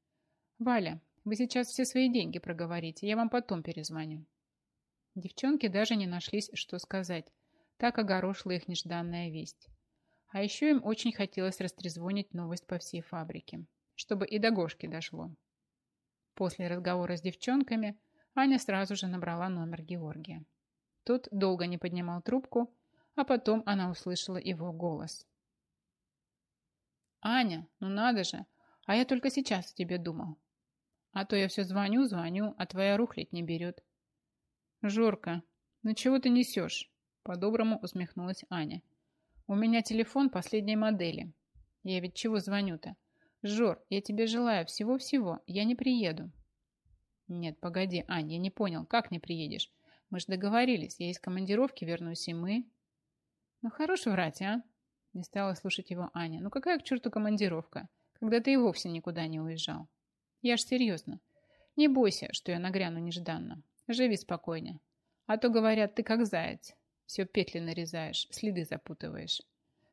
Валя, вы сейчас все свои деньги проговорите, я вам потом перезвоню. Девчонки даже не нашлись, что сказать. Так огорошила их нежданная весть. А еще им очень хотелось растрезвонить новость по всей фабрике, чтобы и до Гошки дошло. После разговора с девчонками Аня сразу же набрала номер Георгия. Тот долго не поднимал трубку, а потом она услышала его голос. Аня, ну надо же, а я только сейчас о тебе думал. А то я все звоню, звоню, а твоя рухлядь не берет. Жорка, ну чего ты несешь? По-доброму усмехнулась Аня. У меня телефон последней модели. Я ведь чего звоню-то? Жор, я тебе желаю всего-всего, я не приеду. Нет, погоди, Ань, я не понял, как не приедешь? Мы же договорились, я из командировки вернусь, и мы... Ну, хорош врать, а? Не стала слушать его Аня. Ну какая к черту командировка, когда ты и вовсе никуда не уезжал? Я ж серьезно. Не бойся, что я нагряну нежданно. Живи спокойно. А то, говорят, ты как заяц. Все петли нарезаешь, следы запутываешь.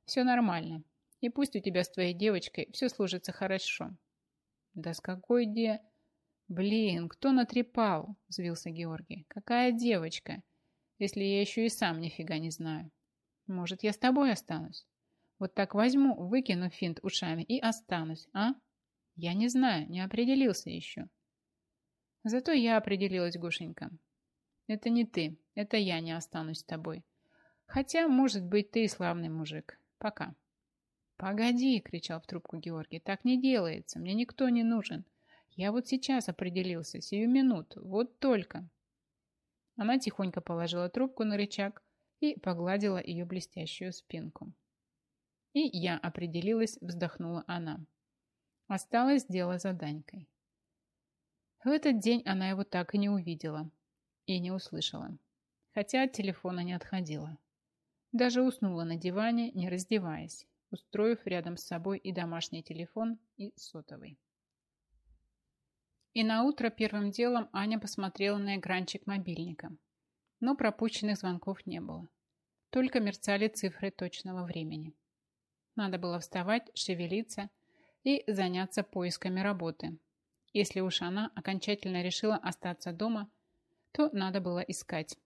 Все нормально. И пусть у тебя с твоей девочкой все сложится хорошо. Да с какой де... Блин, кто натрепал? Взвился Георгий. Какая девочка? Если я еще и сам нифига не знаю. Может, я с тобой останусь? Вот так возьму, выкину финт ушами и останусь, а? Я не знаю, не определился еще. Зато я определилась, Гушенька. Это не ты, это я не останусь с тобой. Хотя, может быть, ты и славный мужик. Пока. Погоди, кричал в трубку Георгий, так не делается, мне никто не нужен. Я вот сейчас определился, сию минуту, вот только. Она тихонько положила трубку на рычаг и погладила ее блестящую спинку. И я определилась, вздохнула она. Осталось дело за Данькой. В этот день она его так и не увидела и не услышала, хотя от телефона не отходила. Даже уснула на диване, не раздеваясь, устроив рядом с собой и домашний телефон, и сотовый. И на утро первым делом Аня посмотрела на экранчик мобильника, но пропущенных звонков не было. Только мерцали цифры точного времени. Надо было вставать, шевелиться и заняться поисками работы. Если уж она окончательно решила остаться дома, то надо было искать.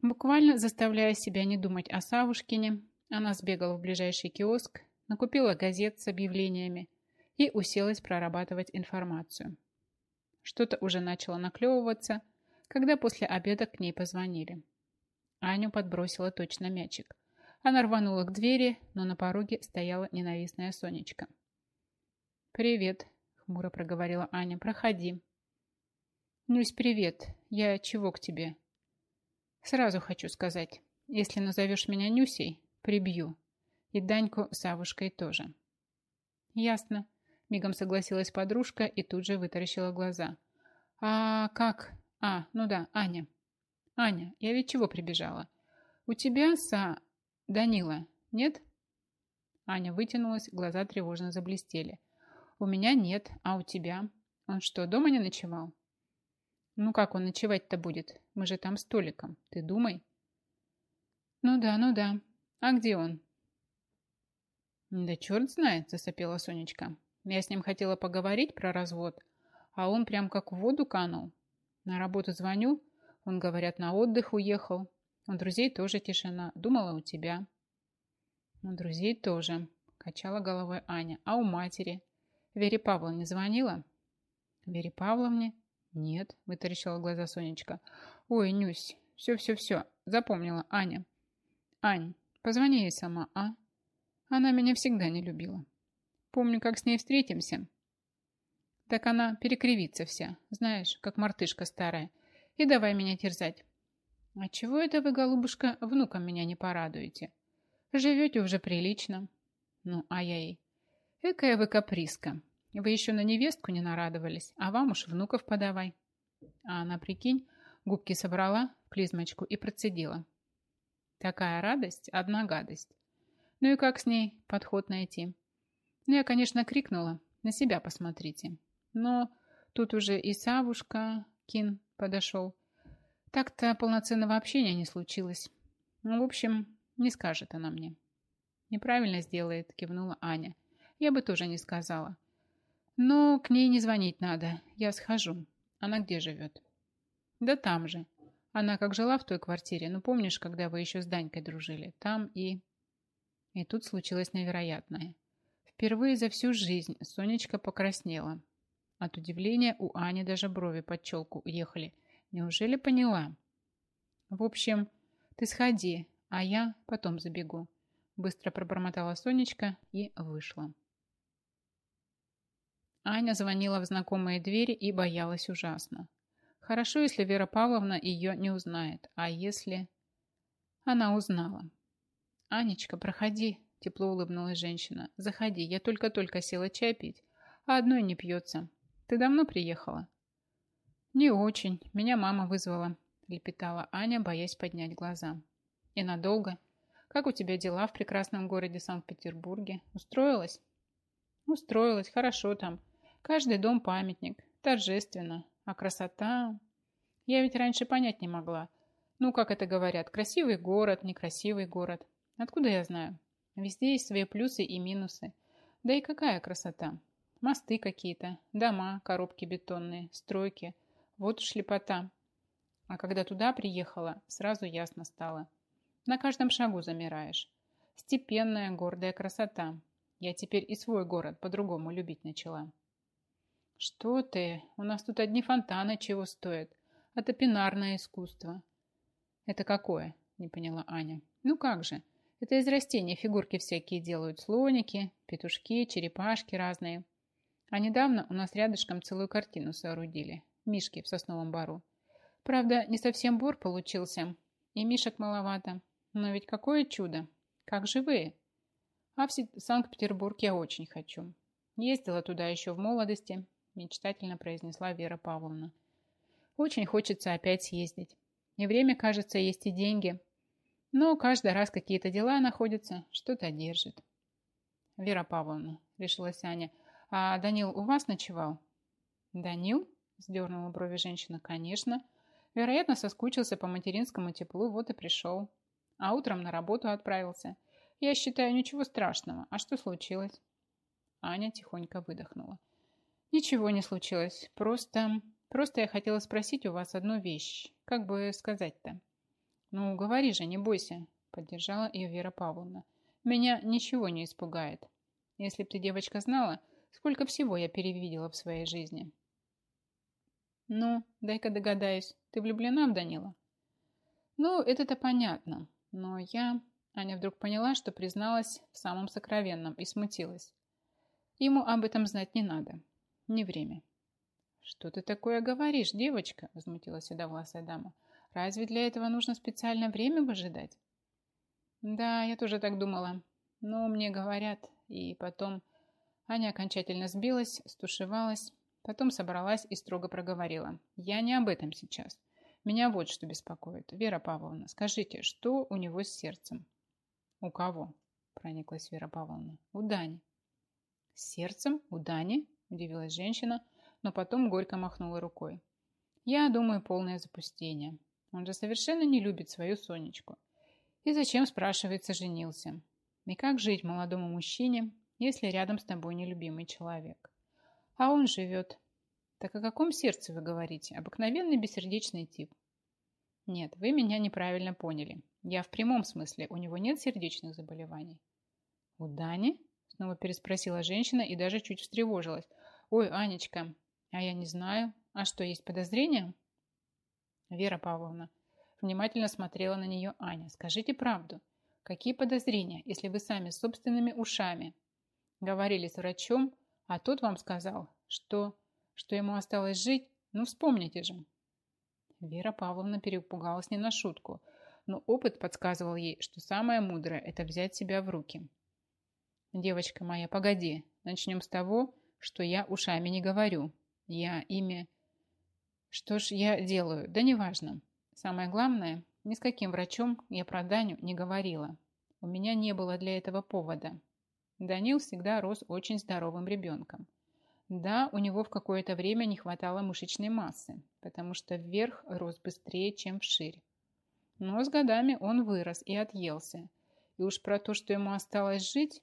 Буквально заставляя себя не думать о Савушкине, она сбегала в ближайший киоск, накупила газет с объявлениями и уселась прорабатывать информацию. Что-то уже начало наклевываться, когда после обеда к ней позвонили. Аню подбросила точно мячик. Она рванула к двери, но на пороге стояла ненавистная Сонечка. «Привет», — хмуро проговорила Аня. «Проходи». «Нюсь, привет. Я чего к тебе?» «Сразу хочу сказать. Если назовешь меня Нюсей, прибью. И Даньку с Авушкой тоже». «Ясно», — мигом согласилась подружка и тут же вытаращила глаза. «А как? А, ну да, Аня. Аня, я ведь чего прибежала? У тебя са... Данила, нет?» Аня вытянулась, глаза тревожно заблестели. «У меня нет, а у тебя? Он что, дома не ночевал?» «Ну как он ночевать-то будет? Мы же там столиком. Ты думай». «Ну да, ну да. А где он?» «Да черт знает», – засопела Сонечка. «Я с ним хотела поговорить про развод, а он прям как в воду канул. На работу звоню, он, говорят, на отдых уехал. У друзей тоже тишина. Думала, у тебя». «У друзей тоже», – качала головой Аня. «А у матери?» Вере Павловне звонила? Вере Павловне? Нет, вытаращила глаза Сонечка. Ой, Нюсь, все-все-все, запомнила Аня. Ань, позвони ей сама, а? Она меня всегда не любила. Помню, как с ней встретимся. Так она перекривится вся, знаешь, как мартышка старая. И давай меня терзать. А чего это вы, голубушка, внукам меня не порадуете? Живете уже прилично. Ну, а я ей. Экая вы каприска. Вы еще на невестку не нарадовались, а вам уж внуков подавай. А она, прикинь, губки собрала в клизмочку и процедила. Такая радость, одна гадость. Ну и как с ней подход найти? Ну, я, конечно, крикнула. На себя посмотрите. Но тут уже и Савушка Кин подошел. Так-то полноценного общения не случилось. Ну, в общем, не скажет она мне. Неправильно сделает, кивнула Аня. Я бы тоже не сказала. Но к ней не звонить надо. Я схожу. Она где живет? Да там же. Она как жила в той квартире. Ну, помнишь, когда вы еще с Данькой дружили? Там и... И тут случилось невероятное. Впервые за всю жизнь Сонечка покраснела. От удивления у Ани даже брови под челку уехали. Неужели поняла? В общем, ты сходи, а я потом забегу. Быстро пробормотала Сонечка и вышла. Аня звонила в знакомые двери и боялась ужасно. Хорошо, если Вера Павловна ее не узнает, а если... Она узнала. «Анечка, проходи», – тепло улыбнулась женщина. «Заходи, я только-только села чай пить, а одной не пьется. Ты давно приехала?» «Не очень. Меня мама вызвала», – лепетала Аня, боясь поднять глаза. «И надолго? Как у тебя дела в прекрасном городе Санкт-Петербурге? Устроилась?» «Устроилась. Хорошо там. Каждый дом памятник, торжественно, а красота... Я ведь раньше понять не могла. Ну, как это говорят, красивый город, некрасивый город. Откуда я знаю? Везде есть свои плюсы и минусы. Да и какая красота? Мосты какие-то, дома, коробки бетонные, стройки. Вот уж лепота. А когда туда приехала, сразу ясно стало. На каждом шагу замираешь. Степенная, гордая красота. Я теперь и свой город по-другому любить начала. «Что ты? У нас тут одни фонтаны чего стоят. А топинарное искусство». «Это какое?» – не поняла Аня. «Ну как же? Это из растений фигурки всякие делают. Слоники, петушки, черепашки разные. А недавно у нас рядышком целую картину соорудили. Мишки в сосновом бару. Правда, не совсем бор получился. И мишек маловато. Но ведь какое чудо! Как живые! А в Санкт-Петербург я очень хочу. Ездила туда еще в молодости, мечтательно произнесла Вера Павловна. Очень хочется опять съездить. И время, кажется, есть и деньги. Но каждый раз какие-то дела находятся, что-то держит. Вера Павловна, решилась Аня, а Данил у вас ночевал? Данил? Сдернула брови женщина. Конечно. Вероятно, соскучился по материнскому теплу, вот и пришел. А утром на работу отправился. Я считаю, ничего страшного. А что случилось? Аня тихонько выдохнула. Ничего не случилось. Просто... Просто я хотела спросить у вас одну вещь. Как бы сказать-то? Ну, говори же, не бойся, поддержала ее Вера Павловна. Меня ничего не испугает. Если б ты, девочка, знала, сколько всего я перевидела в своей жизни. Ну, дай-ка догадаюсь, ты влюблена в Данила? Ну, это-то понятно. Но я... Аня вдруг поняла, что призналась в самом сокровенном и смутилась. Ему об этом знать не надо. Не время. Что ты такое говоришь, девочка? Возмутилась седовласая дама. Разве для этого нужно специальное время выжидать? Да, я тоже так думала. Но мне говорят, и потом... Аня окончательно сбилась, стушевалась, потом собралась и строго проговорила. Я не об этом сейчас. Меня вот что беспокоит. Вера Павловна, скажите, что у него с сердцем? У кого? Прониклась Вера Павловна. У Дани. С сердцем? У Дани? Удивилась женщина, но потом горько махнула рукой. Я думаю, полное запустение. Он же совершенно не любит свою Сонечку. И зачем, спрашивается, женился? И как жить молодому мужчине, если рядом с тобой нелюбимый человек? А он живет. Так о каком сердце вы говорите? Обыкновенный бессердечный тип. Нет, вы меня неправильно поняли. Я в прямом смысле. У него нет сердечных заболеваний. У Дани? Снова переспросила женщина и даже чуть встревожилась. Ой, Анечка, а я не знаю. А что, есть подозрения? Вера Павловна внимательно смотрела на нее Аня. Скажите правду. Какие подозрения, если вы сами собственными ушами говорили с врачом, а тот вам сказал, что, что ему осталось жить? Ну, вспомните же. Вера Павловна перепугалась не на шутку, но опыт подсказывал ей, что самое мудрое – это взять себя в руки. «Девочка моя, погоди. Начнем с того, что я ушами не говорю. Я ими что ж я делаю? Да неважно. Самое главное, ни с каким врачом я про Даню не говорила. У меня не было для этого повода. Данил всегда рос очень здоровым ребенком. Да, у него в какое-то время не хватало мышечной массы, потому что вверх рос быстрее, чем вширь. Но с годами он вырос и отъелся. И уж про то, что ему осталось жить...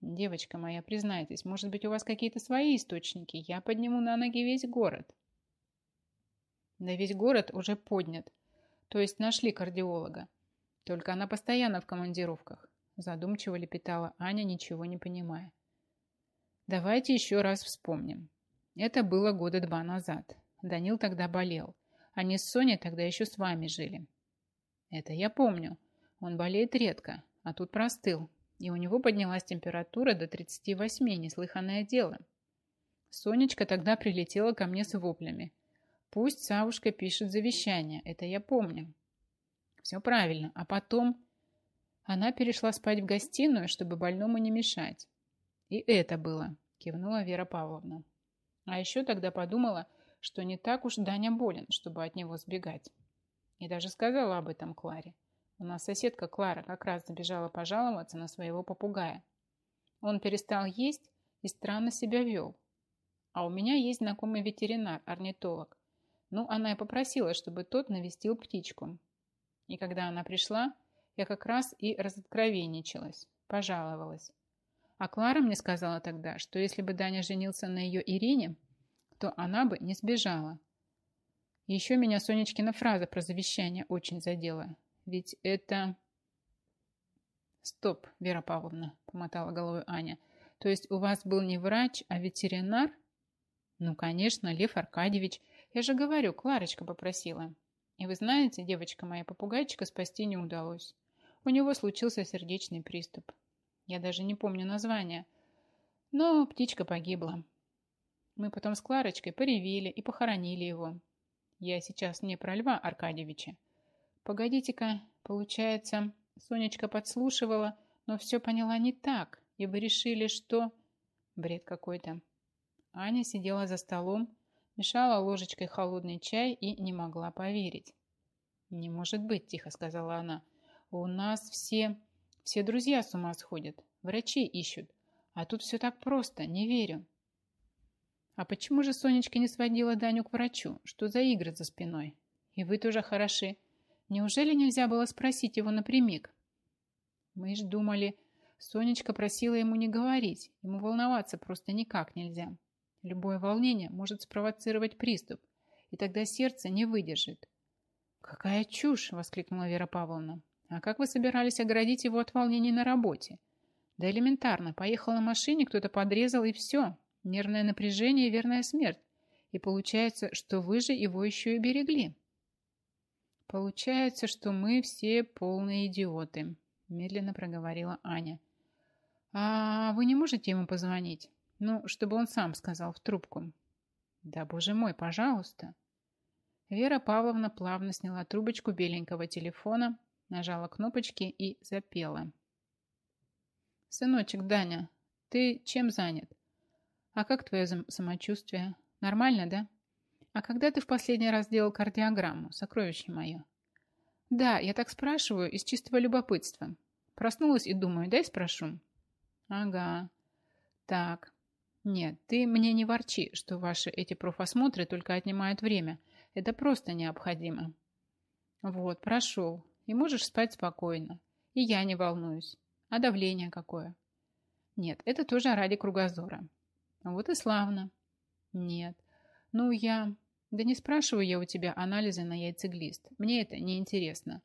Девочка моя, признайтесь, может быть, у вас какие-то свои источники? Я подниму на ноги весь город. Да весь город уже поднят. То есть нашли кардиолога. Только она постоянно в командировках. Задумчиво лепетала Аня, ничего не понимая. Давайте еще раз вспомним. Это было года два назад. Данил тогда болел. Они с Соней тогда еще с вами жили. Это я помню. Он болеет редко, а тут простыл. И у него поднялась температура до 38, неслыханное дело. Сонечка тогда прилетела ко мне с воплями – Пусть Савушка пишет завещание, это я помню. Все правильно. А потом она перешла спать в гостиную, чтобы больному не мешать. И это было, кивнула Вера Павловна. А еще тогда подумала, что не так уж Даня болен, чтобы от него сбегать. И даже сказала об этом Кларе. У нас соседка Клара как раз забежала пожаловаться на своего попугая. Он перестал есть и странно себя вел. А у меня есть знакомый ветеринар, орнитолог. Ну, она и попросила, чтобы тот навестил птичку. И когда она пришла, я как раз и разоткровенничалась, пожаловалась. А Клара мне сказала тогда, что если бы Даня женился на ее Ирине, то она бы не сбежала. еще меня Сонечкина фраза про завещание очень задела. Ведь это... Стоп, Вера Павловна, помотала головой Аня. То есть у вас был не врач, а ветеринар? Ну, конечно, Лев Аркадьевич – я же говорю, Кларочка попросила. И вы знаете, девочка моя попугайчика спасти не удалось. У него случился сердечный приступ. Я даже не помню название. Но птичка погибла. Мы потом с Кларочкой поревели и похоронили его. Я сейчас не про Льва Аркадьевича. Погодите-ка, получается, Сонечка подслушивала, но все поняла не так, и вы решили, что... Бред какой-то. Аня сидела за столом, Мешала ложечкой холодный чай и не могла поверить. «Не может быть», – тихо сказала она. «У нас все, все друзья с ума сходят, врачей ищут. А тут все так просто, не верю». «А почему же Сонечка не сводила Даню к врачу? Что за игры за спиной? И вы тоже хороши. Неужели нельзя было спросить его напрямик?» Мы ж думали, Сонечка просила ему не говорить, ему волноваться просто никак нельзя. Любое волнение может спровоцировать приступ, и тогда сердце не выдержит. «Какая чушь!» – воскликнула Вера Павловна. «А как вы собирались оградить его от волнений на работе?» «Да элементарно. Поехал на машине, кто-то подрезал, и все. Нервное напряжение и верная смерть. И получается, что вы же его еще и берегли». «Получается, что мы все полные идиоты», – медленно проговорила Аня. «А вы не можете ему позвонить?» Ну, чтобы он сам сказал в трубку. Да, боже мой, пожалуйста. Вера Павловна плавно сняла трубочку беленького телефона, нажала кнопочки и запела. «Сыночек, Даня, ты чем занят? А как твое самочувствие? Нормально, да? А когда ты в последний раз делал кардиограмму, сокровище мое?» «Да, я так спрашиваю из чистого любопытства. Проснулась и думаю, дай спрошу». «Ага. Так. Нет, ты мне не ворчи, что ваши эти профосмотры только отнимают время. Это просто необходимо». «Вот, прошел. И можешь спать спокойно. И я не волнуюсь. А давление какое? Нет, это тоже ради кругозора. Вот и славно. Нет. Ну, я... Да не спрашиваю я у тебя анализы на яйцеглист. Мне это не интересно.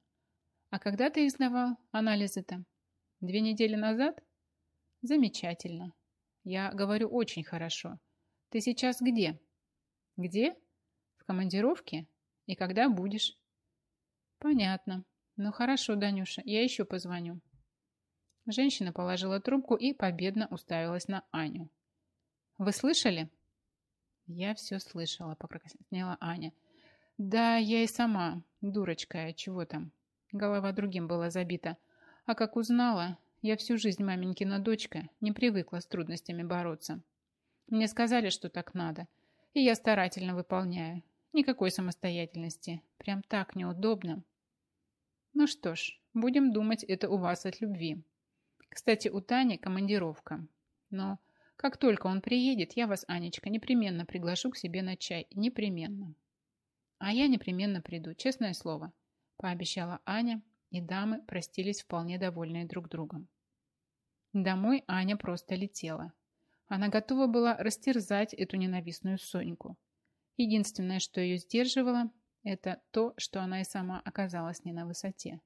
А когда ты издавал анализы-то? Две недели назад? Замечательно. Я говорю очень хорошо. Ты сейчас где? Где? В командировке? И когда будешь? Понятно. Ну хорошо, Данюша, я еще позвоню. Женщина положила трубку и победно уставилась на Аню. «Вы слышали?» «Я все слышала», — покраснела Аня. «Да, я и сама, дурочка, чего там?» Голова другим была забита. А как узнала, я всю жизнь маменькина дочка, не привыкла с трудностями бороться. Мне сказали, что так надо, и я старательно выполняю. Никакой самостоятельности. Прям так неудобно. Ну что ж, будем думать, это у вас от любви. Кстати, у Тани командировка. Но как только он приедет, я вас, Анечка, непременно приглашу к себе на чай. Непременно. А я непременно приду, честное слово, пообещала Аня, и дамы простились вполне довольные друг другом. Домой Аня просто летела. Она готова была растерзать эту ненавистную Соньку. Единственное, что ее сдерживало, это то, что она и сама оказалась не на высоте.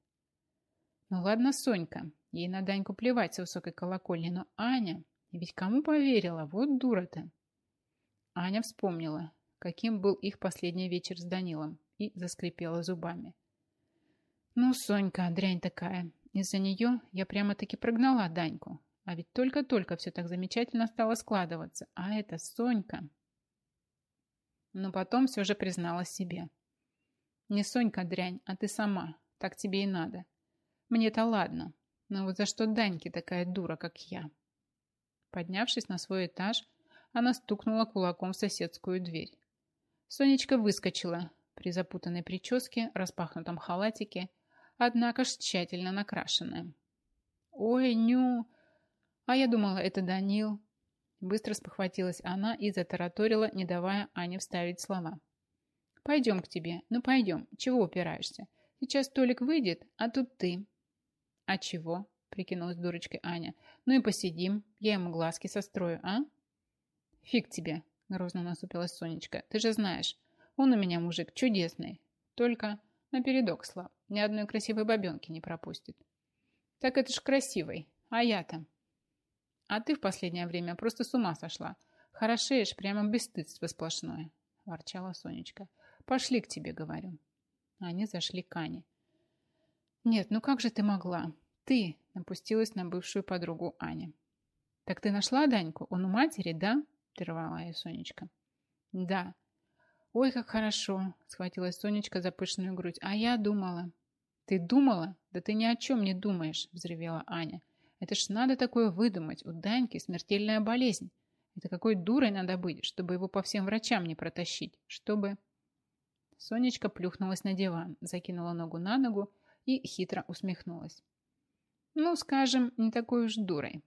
Ну ладно, Сонька, ей на Даньку плевать с высокой колокольни, но Аня, ведь кому поверила, вот дура-то. Аня вспомнила, каким был их последний вечер с Данилом, и заскрипела зубами. Ну, Сонька, дрянь такая, из-за нее я прямо-таки прогнала Даньку, а ведь только-только все так замечательно стало складываться, а это Сонька. Но потом все же призналась себе. Не Сонька дрянь, а ты сама, так тебе и надо. Мне-то ладно, но вот за что Даньке такая дура, как я? Поднявшись на свой этаж, она стукнула кулаком в соседскую дверь. Сонечка выскочила при запутанной прическе, распахнутом халатике, однако ж тщательно накрашенная. «Ой, Ню! А я думала, это Данил!» Быстро спохватилась она и затараторила, не давая Ане вставить слова. «Пойдем к тебе. Ну, пойдем. Чего упираешься? Сейчас Толик выйдет, а тут ты. «А чего?» – прикинулась дурочкой Аня. «Ну и посидим, я ему глазки сострою, а?» «Фиг тебе!» – грозно насупилась Сонечка. «Ты же знаешь, он у меня мужик чудесный, только напередок слаб, ни одной красивой бабенки не пропустит». «Так это ж красивый, а я-то?» «А ты в последнее время просто с ума сошла. Хорошеешь, прямо бесстыдство сплошное», – ворчала Сонечка. «Пошли к тебе, говорю». Они зашли к Ане. «Нет, ну как же ты могла? Ты!» – напустилась на бывшую подругу Аня. «Так ты нашла Даньку? Он у матери, да?» – прервала ее Сонечка. «Да». «Ой, как хорошо!» – схватилась Сонечка за пышную грудь. «А я думала». «Ты думала? Да ты ни о чем не думаешь!» – взревела Аня. «Это ж надо такое выдумать. У Даньки смертельная болезнь. Это какой дурой надо быть, чтобы его по всем врачам не протащить, чтобы...» Сонечка плюхнулась на диван, закинула ногу на ногу и хитро усмехнулась. «Ну, скажем, не такой уж дурой.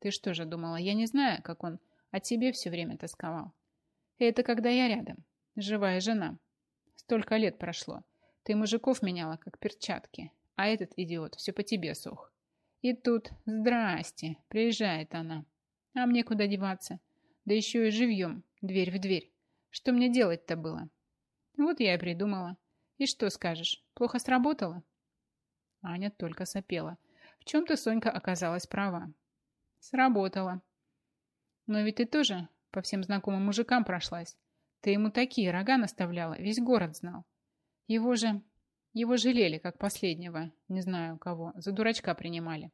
Ты что же думала, я не знаю, как он о тебе все время тосковал? Это когда я рядом, живая жена. Столько лет прошло. Ты мужиков меняла, как перчатки, а этот идиот все по тебе сух. И тут, здрасте, приезжает она. А мне куда деваться? Да еще и живьем, дверь в дверь. Что мне делать-то было? Вот я и придумала. И что скажешь, плохо сработало?» Аня только сопела. В чем-то Сонька оказалась права. Сработало. Но ведь ты тоже по всем знакомым мужикам прошлась. Ты ему такие рога наставляла, весь город знал. Его же... Его жалели, как последнего, не знаю кого, за дурачка принимали.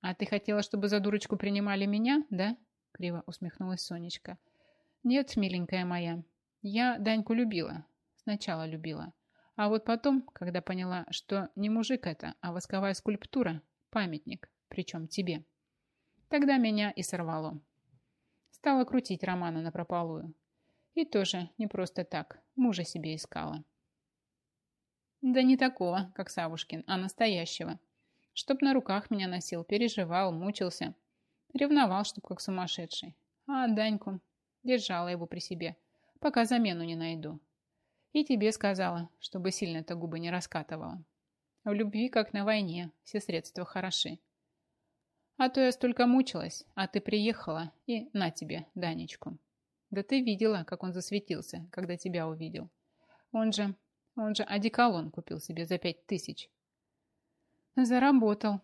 А ты хотела, чтобы за дурочку принимали меня, да? Криво усмехнулась Сонечка. Нет, миленькая моя, я Даньку любила. Сначала любила. А вот потом, когда поняла, что не мужик это, а восковая скульптура, памятник, причем тебе, тогда меня и сорвало. Стала крутить романа на прополую. И тоже не просто так, мужа себе искала. Да не такого, как Савушкин, а настоящего. Чтоб на руках меня носил, переживал, мучился. Ревновал, чтоб как сумасшедший. А Даньку держала его при себе, пока замену не найду. И тебе сказала, чтобы сильно-то губы не раскатывала. В любви, как на войне, все средства хороши. А то я столько мучилась, а ты приехала, и на тебе, Данечку. Да ты видела, как он засветился, когда тебя увидел. Он же, он же одеколон купил себе за пять тысяч. Заработал.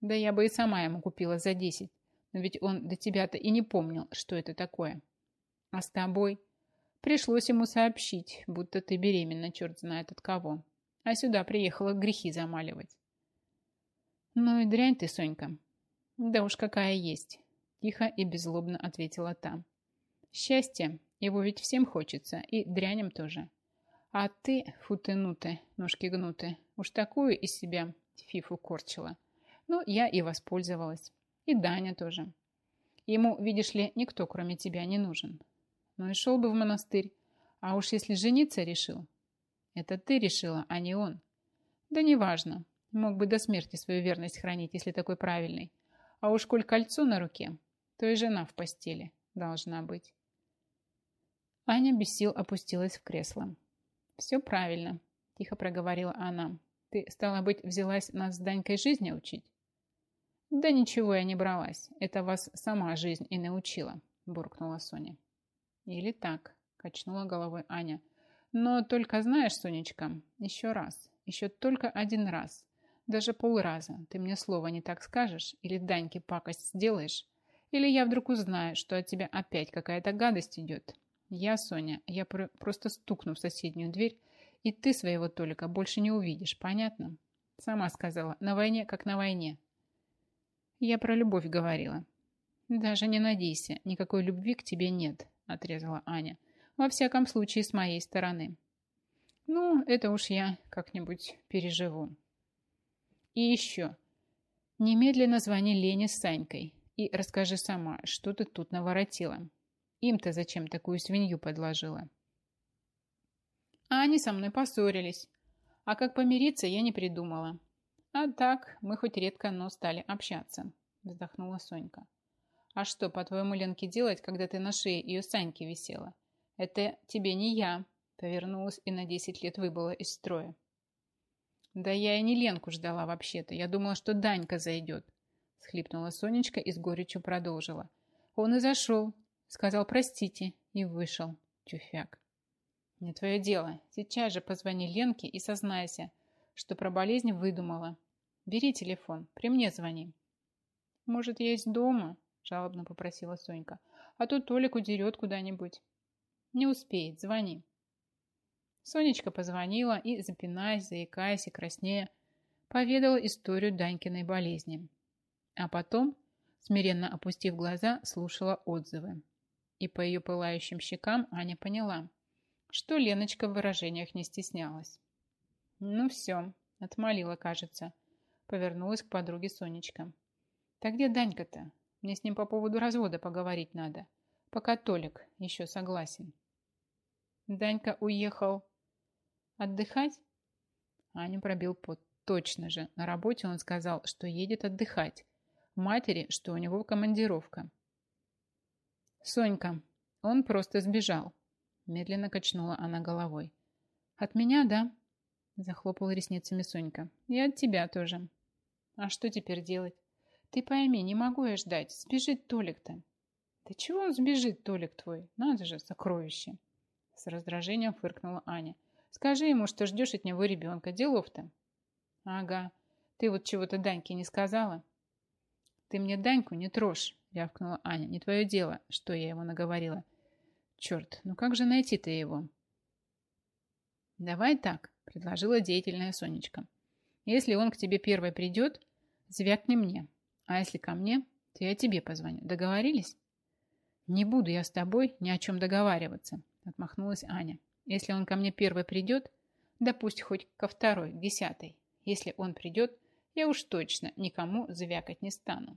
Да я бы и сама ему купила за десять, но ведь он до тебя-то и не помнил, что это такое. А с тобой Пришлось ему сообщить, будто ты беременна, черт знает от кого. А сюда приехала грехи замаливать. Ну и дрянь ты, Сонька. Да уж какая есть. Тихо и беззлобно ответила та. Счастье, его ведь всем хочется, и дряням тоже. А ты, фу ты, ну ты, ножки гнуты, уж такую из себя фифу корчила. Ну, я и воспользовалась. И Даня тоже. Ему, видишь ли, никто, кроме тебя, не нужен. Ну и шел бы в монастырь. А уж если жениться решил. Это ты решила, а не он. Да неважно. Мог бы до смерти свою верность хранить, если такой правильный. А уж коль кольцо на руке, то и жена в постели должна быть. Аня без сил опустилась в кресло. «Все правильно», – тихо проговорила она. «Ты, стала быть, взялась нас с Данькой жизни учить?» «Да ничего я не бралась. Это вас сама жизнь и научила», – буркнула Соня. Или так, качнула головой Аня. Но только знаешь, Сонечка, еще раз, еще только один раз, даже полраза ты мне слово не так скажешь или Даньке пакость сделаешь, или я вдруг узнаю, что от тебя опять какая-то гадость идет. Я, Соня, я про просто стукну в соседнюю дверь, и ты своего Толика больше не увидишь, понятно? Сама сказала, на войне как на войне. Я про любовь говорила. Даже не надейся, никакой любви к тебе нет, – отрезала Аня. «Во всяком случае, с моей стороны». «Ну, это уж я как-нибудь переживу». «И еще. Немедленно звони Лене с Санькой и расскажи сама, что ты тут наворотила. Им-то зачем такую свинью подложила?» А они со мной поссорились. А как помириться, я не придумала. А так, мы хоть редко, но стали общаться, вздохнула Сонька. А что, по-твоему, Ленке делать, когда ты на шее ее Саньки висела? Это тебе не я. Повернулась и на десять лет выбыла из строя. Да я и не Ленку ждала вообще-то. Я думала, что Данька зайдет. Схлипнула Сонечка и с горечью продолжила. Он и зашел. Сказал простите и вышел. Тюфяк. Не твое дело. Сейчас же позвони Ленке и сознайся, что про болезнь выдумала. Бери телефон, при мне звони. Может, я есть дома? Жалобно попросила Сонька. А то Толик удерет куда-нибудь. Не успеет, звони. Сонечка позвонила и, запинаясь, заикаясь и краснея, поведала историю Данькиной болезни. А потом, смиренно опустив глаза, слушала отзывы. И по ее пылающим щекам Аня поняла, что Леночка в выражениях не стеснялась. «Ну все», — отмолила, кажется. Повернулась к подруге Сонечка. «Так где Данька-то? Мне с ним по поводу развода поговорить надо. Пока Толик еще согласен. Данька уехал отдыхать? Аню пробил пот. Точно же. На работе он сказал, что едет отдыхать. Матери, что у него командировка. Сонька, он просто сбежал. Медленно качнула она головой. От меня, да? Захлопала ресницами Сонька. И от тебя тоже. А что теперь делать? Ты пойми, не могу я ждать. Сбежит Толик-то. Да чего он сбежит, Толик твой? Надо же, сокровище. С раздражением фыркнула Аня. Скажи ему, что ждешь от него ребенка. Делов-то. Ага. Ты вот чего-то Даньке не сказала? Ты мне Даньку не трожь, рявкнула Аня. Не твое дело, что я его наговорила. Черт, ну как же найти-то его? Давай так, предложила деятельная Сонечка. Если он к тебе первой придет, звякни мне. А если ко мне, то я тебе позвоню. Договорились? Не буду я с тобой ни о чем договариваться, отмахнулась Аня. Если он ко мне первый придет, да пусть хоть ко второй, десятой. Если он придет, я уж точно никому завякать не стану.